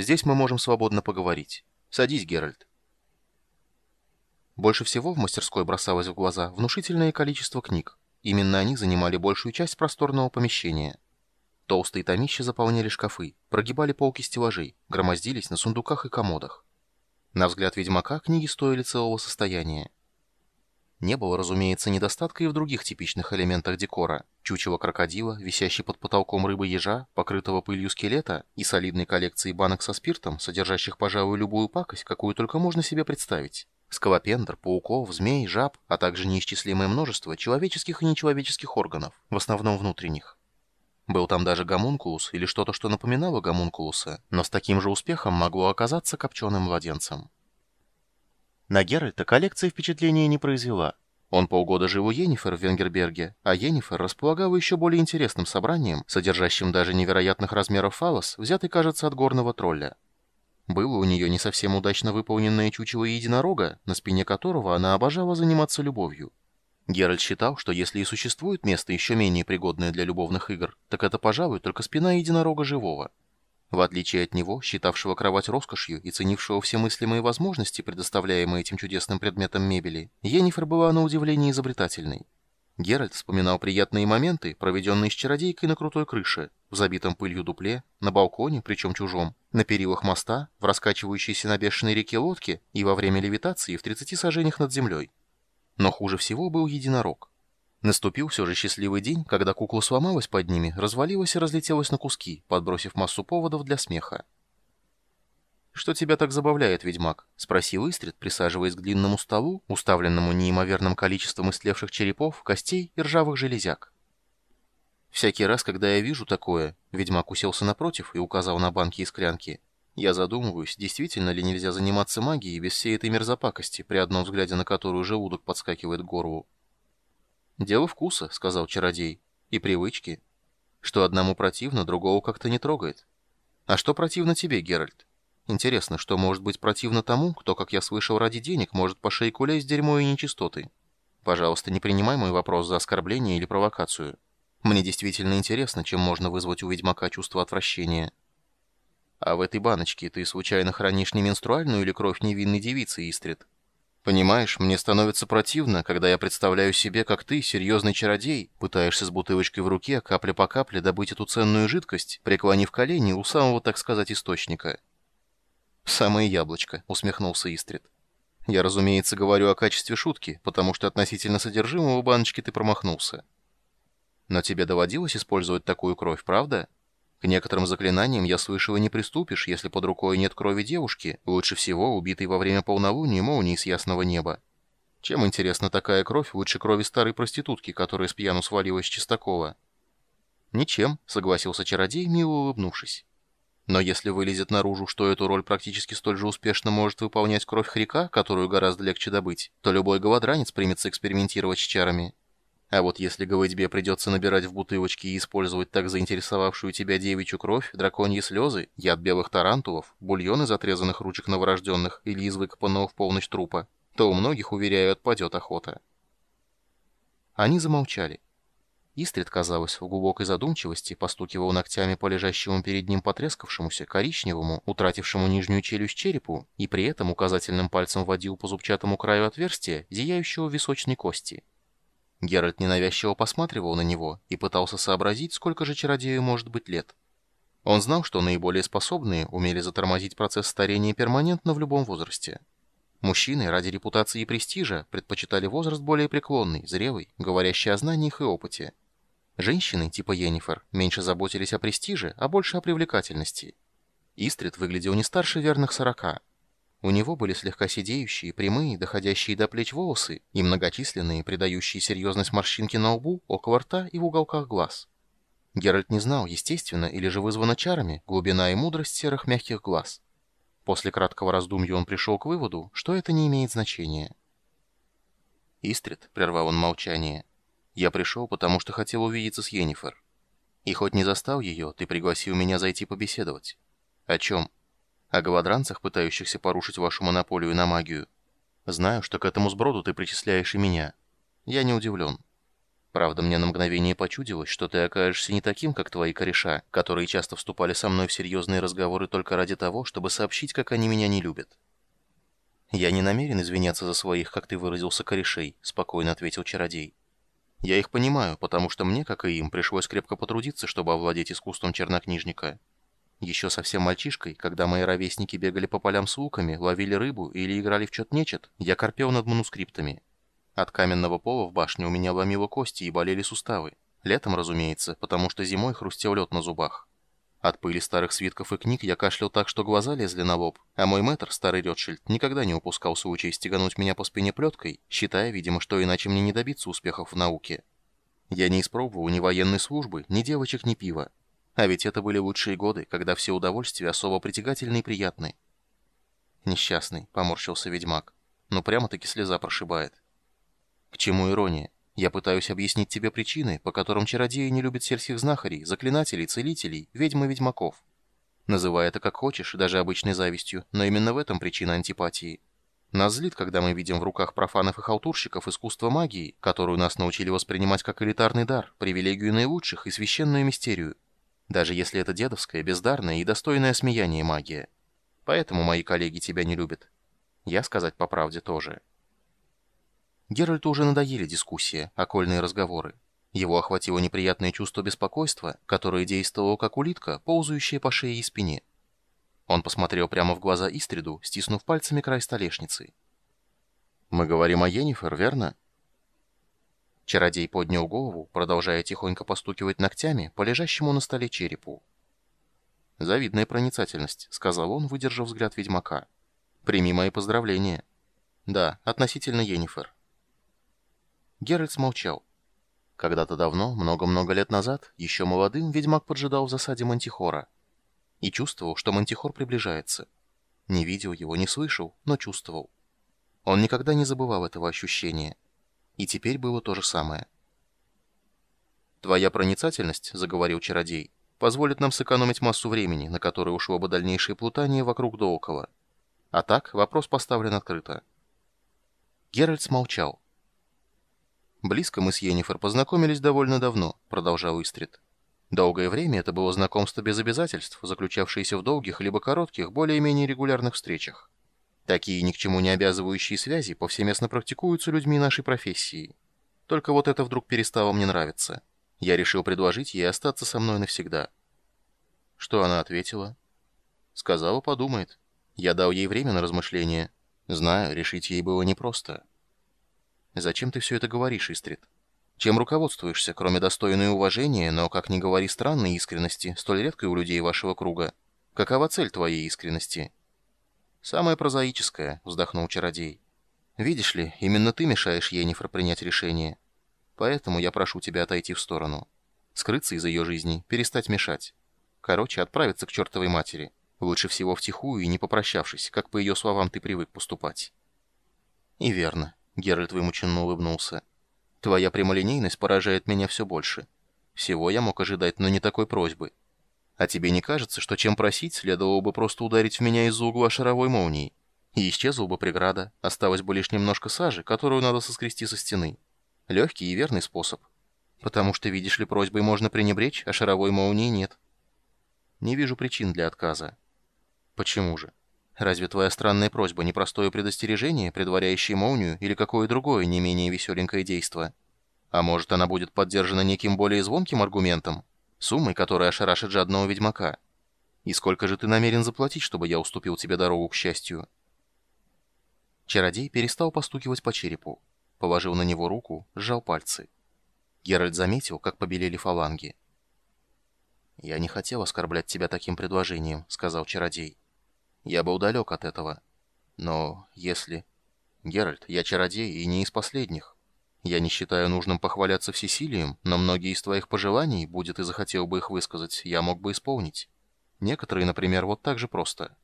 Здесь мы можем свободно поговорить. Садись, Геральт». Больше всего в мастерской бросалось в глаза внушительное количество книг. Именно они занимали большую часть просторного помещения. Толстые томища заполняли шкафы, прогибали полки стеллажей, громоздились на сундуках и комодах. На взгляд ведьмака книги стоили целого состояния. Не было, разумеется, недостатка и в других типичных элементах декора. Чучело крокодила, висящий под потолком рыбы-ежа, покрытого пылью скелета и солидной коллекции банок со спиртом, содержащих, пожалуй, любую пакость, какую только можно себе представить. Скалопендр, пауков, змей, жаб, а также неисчислимое множество человеческих и нечеловеческих органов, в основном внутренних. Был там даже гомункулус или что-то, что напоминало гомункулуса, но с таким же успехом могло оказаться копченым младенцем. На Геральта коллекция впечатления не произвела. Он полгода жил у Йеннифер в Венгерберге, а Йеннифер располагала еще более интересным собранием, содержащим даже невероятных размеров фалос, взятый, кажется, от горного тролля. Было у нее не совсем удачно выполненное чучело единорога, на спине которого она обожала заниматься любовью. Геральт считал, что если и существует место еще менее пригодное для любовных игр, так это, пожалуй, только спина единорога живого. В отличие от него, считавшего кровать роскошью и ценившего все мыслимые возможности, предоставляемые этим чудесным предметом мебели, Йеннифер была на удивление изобретательной. Геральт вспоминал приятные моменты, проведенные с чародейкой на крутой крыше, в забитом пылью дупле, на балконе, причем чужом, на перилах моста, в раскачивающейся на бешеной реке лодке и во время левитации в 30 сажениях над землей. Но хуже всего был единорог. Наступил все же счастливый день, когда кукла сломалась под ними, развалилась и разлетелась на куски, подбросив массу поводов для смеха. «Что тебя так забавляет, ведьмак?» — спросил Истрид, присаживаясь к длинному столу, уставленному неимоверным количеством истлевших черепов, костей и ржавых железяк. «Всякий раз, когда я вижу такое...» — ведьмак уселся напротив и указал на банки и склянки. «Я задумываюсь, действительно ли нельзя заниматься магией без всей этой мерзопакости, при одном взгляде на которую желудок подскакивает к горлу?» «Дело вкуса», — сказал чародей, — «и привычки. Что одному противно, другого как-то не трогает. А что противно тебе, Геральт?» Интересно, что может быть противно тому, кто, как я слышал, ради денег может по шейку лезть дерьмо и нечистоты? Пожалуйста, не принимай мой вопрос за оскорбление или провокацию. Мне действительно интересно, чем можно вызвать у ведьмака чувство отвращения. А в этой баночке ты случайно хранишь не менструальную или кровь невинной девицы, Истрид? Понимаешь, мне становится противно, когда я представляю себе, как ты, серьезный чародей, пытаешься с бутылочкой в руке капля по капле добыть эту ценную жидкость, преклонив колени у самого, так сказать, источника. «Самое яблочко», — усмехнулся Истрид. «Я, разумеется, говорю о качестве шутки, потому что относительно содержимого баночки ты промахнулся. Но тебе доводилось использовать такую кровь, правда? К некоторым заклинаниям я слышал и не приступишь, если под рукой нет крови девушки, лучше всего убитой во время полнолуния молнии с ясного неба. Чем, интересна такая кровь лучше крови старой проститутки, которая с пьяну свалилась с Чистакова?» «Ничем», — согласился чародей, мило улыбнувшись. Но если вылезет наружу, что эту роль практически столь же успешно может выполнять кровь хрика, которую гораздо легче добыть, то любой голодранец примется экспериментировать с чарами. А вот если голодьбе придется набирать в бутылочки и использовать так заинтересовавшую тебя девичью кровь, драконьи слезы, яд белых тарантулов, бульон из отрезанных ручек новорожденных или из выкопанного в полночь трупа, то у многих, уверяю, отпадет охота. Они замолчали. Истрид, казалось, в глубокой задумчивости постукивал ногтями по лежащему перед ним потрескавшемуся, коричневому, утратившему нижнюю челюсть черепу, и при этом указательным пальцем водил по зубчатому краю отверстия, зияющего височной кости. Геральт ненавязчиво посматривал на него и пытался сообразить, сколько же чародею может быть лет. Он знал, что наиболее способные умели затормозить процесс старения перманентно в любом возрасте. Мужчины ради репутации и престижа предпочитали возраст более преклонный, зрелый, говорящий о знаниях и опыте. Женщины, типа Йеннифер, меньше заботились о престиже, а больше о привлекательности. Истрид выглядел не старше верных сорока. У него были слегка сидеющие, прямые, доходящие до плеч волосы и многочисленные, придающие серьезность морщинки на лбу, около рта и в уголках глаз. Геральт не знал, естественно или же вызвано чарами, глубина и мудрость серых мягких глаз. После краткого раздумья он пришел к выводу, что это не имеет значения. «Истрид», — прервал он молчание, я пришел, потому что хотел увидеться с Йеннифер. И хоть не застал ее, ты пригласил меня зайти побеседовать. О чем? О голодранцах, пытающихся порушить вашу монополию на магию. Знаю, что к этому сброду ты причисляешь и меня. Я не удивлен. Правда, мне на мгновение почудилось, что ты окажешься не таким, как твои кореша, которые часто вступали со мной в серьезные разговоры только ради того, чтобы сообщить, как они меня не любят. «Я не намерен извиняться за своих, как ты выразился, корешей», — спокойно ответил чародей. «Я их понимаю, потому что мне, как и им, пришлось крепко потрудиться, чтобы овладеть искусством чернокнижника. Еще совсем мальчишкой, когда мои ровесники бегали по полям с луками, ловили рыбу или играли в чет-нечет, я корпел над манускриптами». От каменного пола в башне у меня ломило кости и болели суставы. Летом, разумеется, потому что зимой хрустел лед на зубах. От пыли старых свитков и книг я кашлял так, что глаза лезли на лоб, а мой мэтр, старый Ротшильд, никогда не упускал случая стегануть меня по спине плеткой, считая, видимо, что иначе мне не добиться успехов в науке. Я не испробовал ни военной службы, ни девочек, ни пива. А ведь это были лучшие годы, когда все удовольствия особо притягательны и приятны. Несчастный, поморщился ведьмак. Ну прямо-таки слеза прошибает. К чему ирония? Я пытаюсь объяснить тебе причины, по которым чародеи не любят сельских знахарей, заклинателей, целителей, ведьм и ведьмаков. Называй это как хочешь, даже обычной завистью, но именно в этом причина антипатии. Нас злит, когда мы видим в руках профанов и халтурщиков искусство магии, которую нас научили воспринимать как элитарный дар, привилегию наилучших и священную мистерию. Даже если это дедовская, бездарная и достойная смеяние магия. Поэтому мои коллеги тебя не любят. Я, сказать по правде, тоже. Геральту уже надоели дискуссии, окольные разговоры. Его охватило неприятное чувство беспокойства, которое действовало как улитка, ползающая по шее и спине. Он посмотрел прямо в глаза Истриду, стиснув пальцами край столешницы. «Мы говорим о Йеннифер, верно?» Чародей поднял голову, продолжая тихонько постукивать ногтями по лежащему на столе черепу. «Завидная проницательность», — сказал он, выдержав взгляд ведьмака. «Прими мои поздравления». «Да, относительно Йеннифер. Геральт смолчал. Когда-то давно, много-много лет назад, еще молодым, ведьмак поджидал в засаде Мантихора. И чувствовал, что Мантихор приближается. Не видел его, не слышал, но чувствовал. Он никогда не забывал этого ощущения. И теперь было то же самое. «Твоя проницательность», — заговорил чародей, — «позволит нам сэкономить массу времени, на которое ушло бы дальнейшее плутание вокруг да около. А так, вопрос поставлен открыто». Геральт смолчал. «Близко мы с Йеннифер познакомились довольно давно», — продолжал Истрид. «Долгое время это было знакомство без обязательств, заключавшееся в долгих либо коротких, более-менее регулярных встречах. Такие ни к чему не обязывающие связи повсеместно практикуются людьми нашей профессии. Только вот это вдруг перестало мне нравиться. Я решил предложить ей остаться со мной навсегда». Что она ответила? Сказала, подумает. Я дал ей время на размышление. Знаю, решить ей было непросто. Зачем ты все это говоришь, Истрид? Чем руководствуешься, кроме достойной уважения, но, как ни говори, странной искренности, столь редкой у людей вашего круга? Какова цель твоей искренности?» «Самая прозаическая», — вздохнул чародей. «Видишь ли, именно ты мешаешь Йеннифер принять решение. Поэтому я прошу тебя отойти в сторону. Скрыться из ее жизни, перестать мешать. Короче, отправиться к чертовой матери. Лучше всего втихую и не попрощавшись, как по ее словам ты привык поступать». «И верно. Геральт вымученно улыбнулся. «Твоя прямолинейность поражает меня все больше. Всего я мог ожидать, но не такой просьбы. А тебе не кажется, что чем просить, следовало бы просто ударить в меня из-за угла шаровой молнией? И исчезла бы преграда, осталось бы лишь немножко сажи, которую надо соскрести со стены. Легкий и верный способ. Потому что, видишь ли, просьбой можно пренебречь, а шаровой молнии нет. Не вижу причин для отказа. Почему же? Разве твоя странная просьба не простое предостережение, предваряющее молнию или какое другое не менее веселенькое действо? А может, она будет поддержана неким более звонким аргументом? Суммой, которая ошарашит жадного ведьмака? И сколько же ты намерен заплатить, чтобы я уступил тебе дорогу к счастью?» Чародей перестал постукивать по черепу. Положил на него руку, сжал пальцы. Геральт заметил, как побелели фаланги. «Я не хотел оскорблять тебя таким предложением», — сказал чародей. Я был далек от этого. Но если... Геральт, я чародей и не из последних. Я не считаю нужным похваляться всесилием, но многие из твоих пожеланий, будет и захотел бы их высказать, я мог бы исполнить. Некоторые, например, вот так же просто.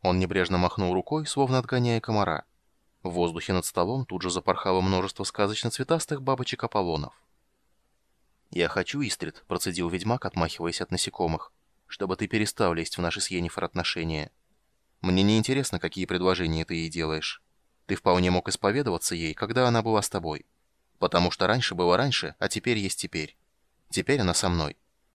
Он небрежно махнул рукой, словно отгоняя комара. В воздухе над столом тут же запорхало множество сказочно-цветастых бабочек-аполлонов. «Я хочу, Истрид», — процедил ведьмак, отмахиваясь от насекомых чтобы ты перестал лезть в наши с Йеннифер отношения. Мне не интересно, какие предложения ты ей делаешь. Ты вполне мог исповедоваться ей, когда она была с тобой. Потому что раньше было раньше, а теперь есть теперь. Теперь она со мной.